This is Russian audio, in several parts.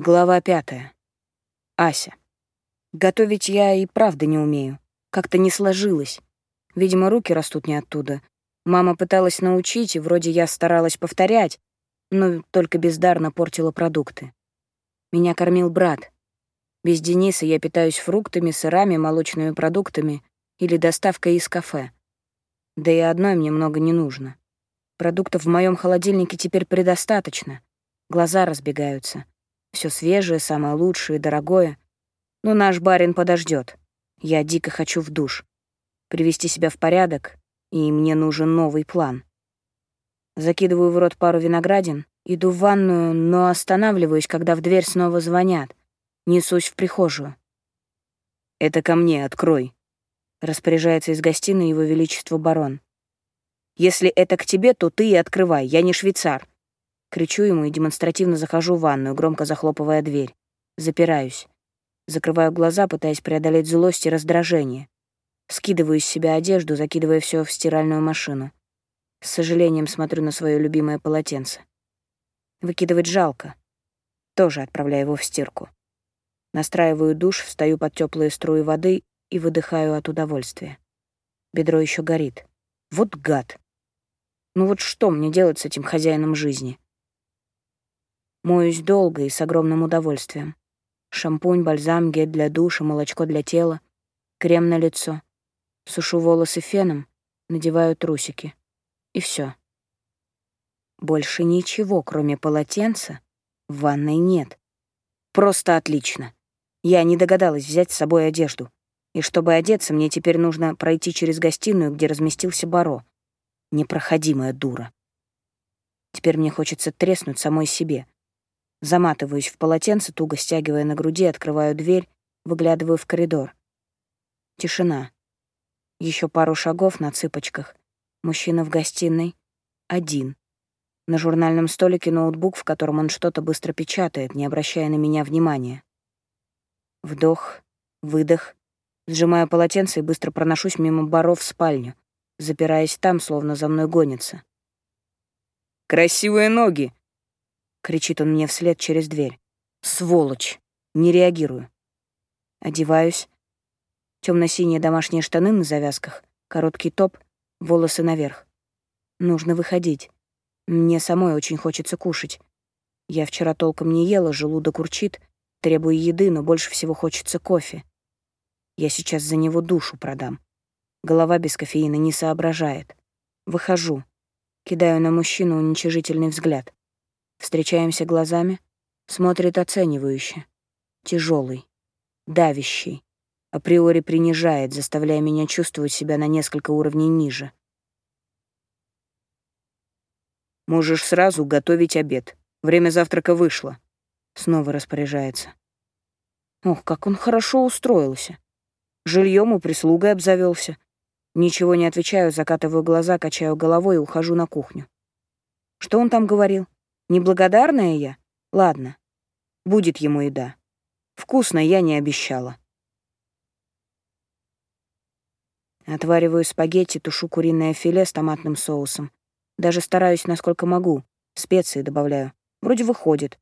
Глава пятая. Ася. Готовить я и правда не умею. Как-то не сложилось. Видимо, руки растут не оттуда. Мама пыталась научить, и вроде я старалась повторять, но только бездарно портила продукты. Меня кормил брат. Без Дениса я питаюсь фруктами, сырами, молочными продуктами или доставкой из кафе. Да и одной мне много не нужно. Продуктов в моем холодильнике теперь предостаточно. Глаза разбегаются. Все свежее, самое лучшее и дорогое. Но наш барин подождет. Я дико хочу в душ. Привести себя в порядок, и мне нужен новый план. Закидываю в рот пару виноградин, иду в ванную, но останавливаюсь, когда в дверь снова звонят. Несусь в прихожую. «Это ко мне, открой», — распоряжается из гостиной его величество барон. «Если это к тебе, то ты и открывай, я не швейцар. Кричу ему и демонстративно захожу в ванную, громко захлопывая дверь. Запираюсь. Закрываю глаза, пытаясь преодолеть злость и раздражение. Скидываю из себя одежду, закидывая все в стиральную машину. С сожалением смотрю на свое любимое полотенце. Выкидывать жалко. Тоже отправляю его в стирку. Настраиваю душ, встаю под теплые струи воды и выдыхаю от удовольствия. Бедро еще горит. Вот гад. Ну вот что мне делать с этим хозяином жизни? Моюсь долго и с огромным удовольствием. Шампунь, бальзам, гель для душа, молочко для тела, крем на лицо. Сушу волосы феном, надеваю трусики. И все. Больше ничего, кроме полотенца, в ванной нет. Просто отлично. Я не догадалась взять с собой одежду. И чтобы одеться, мне теперь нужно пройти через гостиную, где разместился Баро. Непроходимая дура. Теперь мне хочется треснуть самой себе, Заматываюсь в полотенце, туго стягивая на груди, открываю дверь, выглядываю в коридор. Тишина. Еще пару шагов на цыпочках. Мужчина в гостиной. Один. На журнальном столике ноутбук, в котором он что-то быстро печатает, не обращая на меня внимания. Вдох, выдох. Сжимаю полотенце и быстро проношусь мимо баров в спальню, запираясь там, словно за мной гонится. «Красивые ноги!» — кричит он мне вслед через дверь. «Сволочь!» Не реагирую. Одеваюсь. Темно-синие домашние штаны на завязках, короткий топ, волосы наверх. Нужно выходить. Мне самой очень хочется кушать. Я вчера толком не ела, желудок урчит, требую еды, но больше всего хочется кофе. Я сейчас за него душу продам. Голова без кофеина не соображает. Выхожу. Кидаю на мужчину уничижительный взгляд. Встречаемся глазами, смотрит оценивающе. Тяжелый, давящий, априори принижает, заставляя меня чувствовать себя на несколько уровней ниже. «Можешь сразу готовить обед. Время завтрака вышло», — снова распоряжается. Ох, как он хорошо устроился. Жильем и прислугой обзавелся. Ничего не отвечаю, закатываю глаза, качаю головой и ухожу на кухню. Что он там говорил? Неблагодарная я? Ладно. Будет ему еда. Вкусно я не обещала. Отвариваю спагетти, тушу куриное филе с томатным соусом. Даже стараюсь, насколько могу. Специи добавляю. Вроде выходит.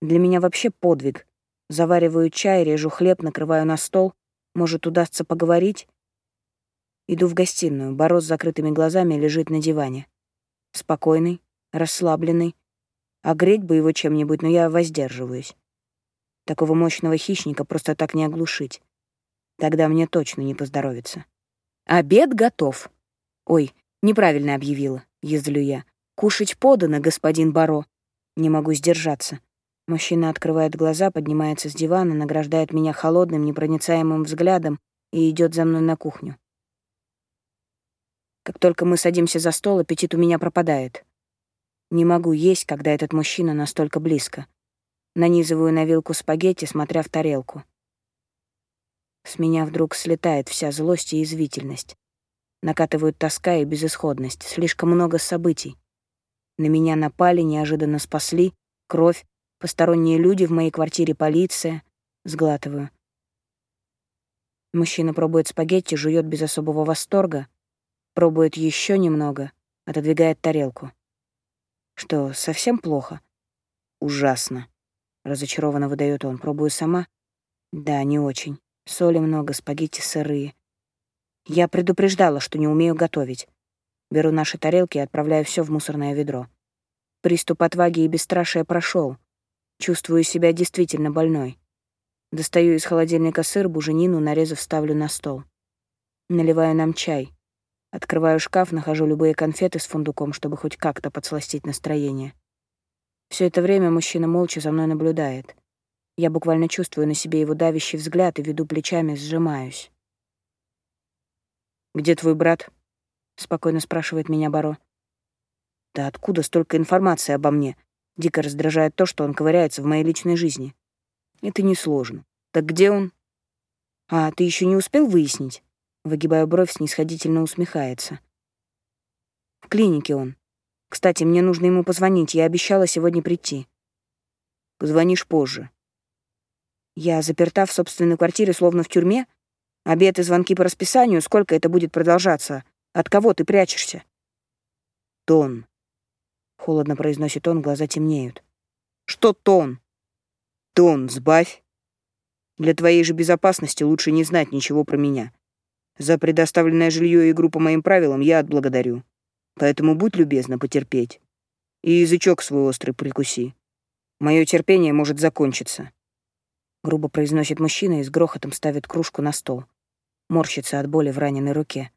Для меня вообще подвиг. Завариваю чай, режу хлеб, накрываю на стол. Может, удастся поговорить? Иду в гостиную. Боро с закрытыми глазами лежит на диване. Спокойный, расслабленный, Огреть бы его чем-нибудь, но я воздерживаюсь. Такого мощного хищника просто так не оглушить. Тогда мне точно не поздоровится. Обед готов. Ой, неправильно объявила, язвлю я. Кушать подано, господин Баро. Не могу сдержаться. Мужчина открывает глаза, поднимается с дивана, награждает меня холодным, непроницаемым взглядом и идет за мной на кухню. Как только мы садимся за стол, аппетит у меня пропадает. Не могу есть, когда этот мужчина настолько близко. Нанизываю на вилку спагетти, смотря в тарелку. С меня вдруг слетает вся злость и извительность. Накатывают тоска и безысходность. Слишком много событий. На меня напали, неожиданно спасли. Кровь, посторонние люди в моей квартире, полиция. Сглатываю. Мужчина пробует спагетти, жует без особого восторга. Пробует еще немного, отодвигает тарелку. Что, совсем плохо? Ужасно. разочарованно выдает он. Пробую сама. Да, не очень. Соли много, спагетти сырые. Я предупреждала, что не умею готовить. Беру наши тарелки и отправляю все в мусорное ведро. Приступ отваги и бесстрашия прошел. Чувствую себя действительно больной. Достаю из холодильника сыр, буженину, нарезав, ставлю на стол. Наливаю нам чай. Открываю шкаф, нахожу любые конфеты с фундуком, чтобы хоть как-то подсластить настроение. Все это время мужчина молча за мной наблюдает. Я буквально чувствую на себе его давящий взгляд и веду плечами, сжимаюсь. «Где твой брат?» — спокойно спрашивает меня Баро. «Да откуда столько информации обо мне?» Дико раздражает то, что он ковыряется в моей личной жизни. Это несложно. Так где он? А, ты еще не успел выяснить? Выгибая бровь, снисходительно усмехается. В клинике он. Кстати, мне нужно ему позвонить, я обещала сегодня прийти. Позвонишь позже. Я заперта в собственной квартире, словно в тюрьме? Обед и звонки по расписанию, сколько это будет продолжаться? От кого ты прячешься? Тон. Холодно произносит он, глаза темнеют. Что тон? Тон сбавь. Для твоей же безопасности лучше не знать ничего про меня. За предоставленное жилье и игру по моим правилам я отблагодарю. Поэтому будь любезна потерпеть. И язычок свой острый прикуси. Мое терпение может закончиться. Грубо произносит мужчина и с грохотом ставит кружку на стол. Морщится от боли в раненой руке.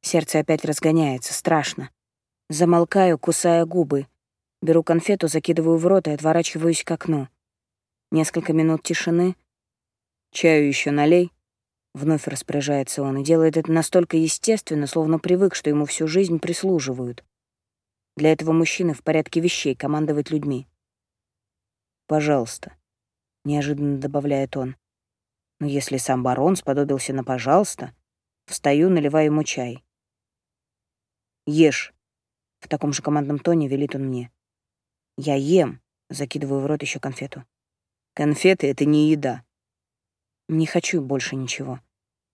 Сердце опять разгоняется, страшно. Замолкаю, кусая губы. Беру конфету, закидываю в рот и отворачиваюсь к окну. Несколько минут тишины. «Чаю еще налей», Вновь распоряжается он и делает это настолько естественно, словно привык, что ему всю жизнь прислуживают. Для этого мужчины в порядке вещей командовать людьми. «Пожалуйста», — неожиданно добавляет он. Но если сам барон сподобился на «пожалуйста», встаю, наливаю ему чай. «Ешь», — в таком же командном тоне велит он мне. «Я ем», — закидываю в рот еще конфету. «Конфеты — это не еда». Не хочу больше ничего.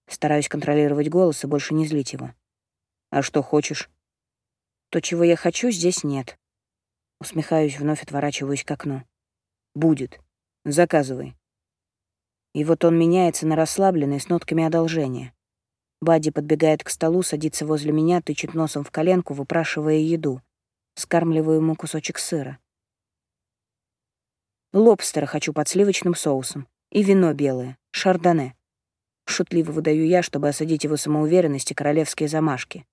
Стараюсь контролировать голос и больше не злить его. «А что хочешь?» «То, чего я хочу, здесь нет». Усмехаюсь, вновь отворачиваюсь к окну. «Будет. Заказывай». И вот он меняется на расслабленный с нотками одолжения. Бадди подбегает к столу, садится возле меня, тычет носом в коленку, выпрашивая еду. Скармливаю ему кусочек сыра. Лобстера хочу под сливочным соусом. И вино белое, шардоне. Шутливо выдаю я, чтобы осадить его самоуверенность и королевские замашки.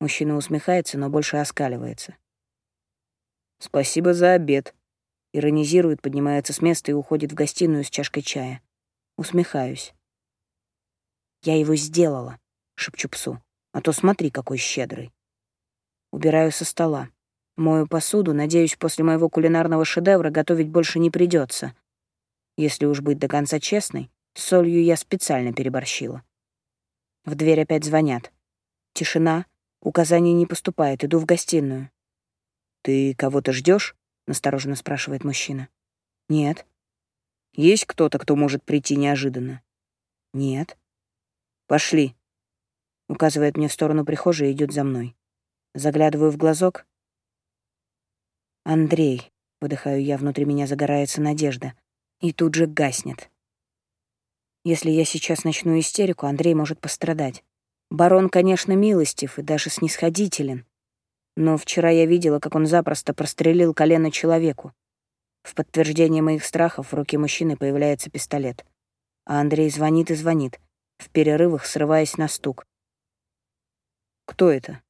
Мужчина усмехается, но больше оскаливается. «Спасибо за обед», — иронизирует, поднимается с места и уходит в гостиную с чашкой чая. Усмехаюсь. «Я его сделала», — шепчу псу. «А то смотри, какой щедрый». Убираю со стола. Мою посуду, надеюсь, после моего кулинарного шедевра готовить больше не придется. Если уж быть до конца честной, с солью я специально переборщила. В дверь опять звонят. Тишина, указаний не поступает, иду в гостиную. «Ты кого-то ждешь? настороженно спрашивает мужчина. «Нет». «Есть кто-то, кто может прийти неожиданно?» «Нет». «Пошли», — указывает мне в сторону прихожей и идет за мной. Заглядываю в глазок. «Андрей», — выдыхаю я, внутри меня загорается надежда, и тут же гаснет. Если я сейчас начну истерику, Андрей может пострадать. Барон, конечно, милостив и даже снисходителен. Но вчера я видела, как он запросто прострелил колено человеку. В подтверждение моих страхов в руке мужчины появляется пистолет. А Андрей звонит и звонит, в перерывах срываясь на стук. «Кто это?»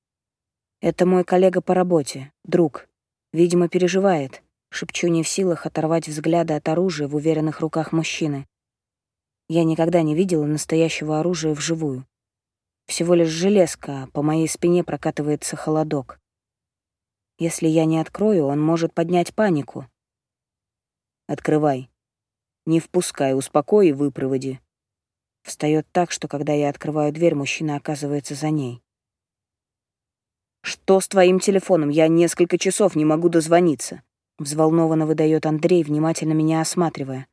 «Это мой коллега по работе, друг. Видимо, переживает», — шепчу не в силах оторвать взгляды от оружия в уверенных руках мужчины. Я никогда не видела настоящего оружия вживую. Всего лишь железка, а по моей спине прокатывается холодок. Если я не открою, он может поднять панику. Открывай. Не впускай, успокой и выпроводи. Встает так, что когда я открываю дверь, мужчина оказывается за ней. «Что с твоим телефоном? Я несколько часов не могу дозвониться», — взволнованно выдает Андрей, внимательно меня осматривая.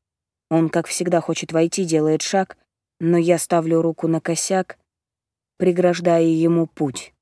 Он, как всегда, хочет войти, делает шаг, но я ставлю руку на косяк, преграждая ему путь.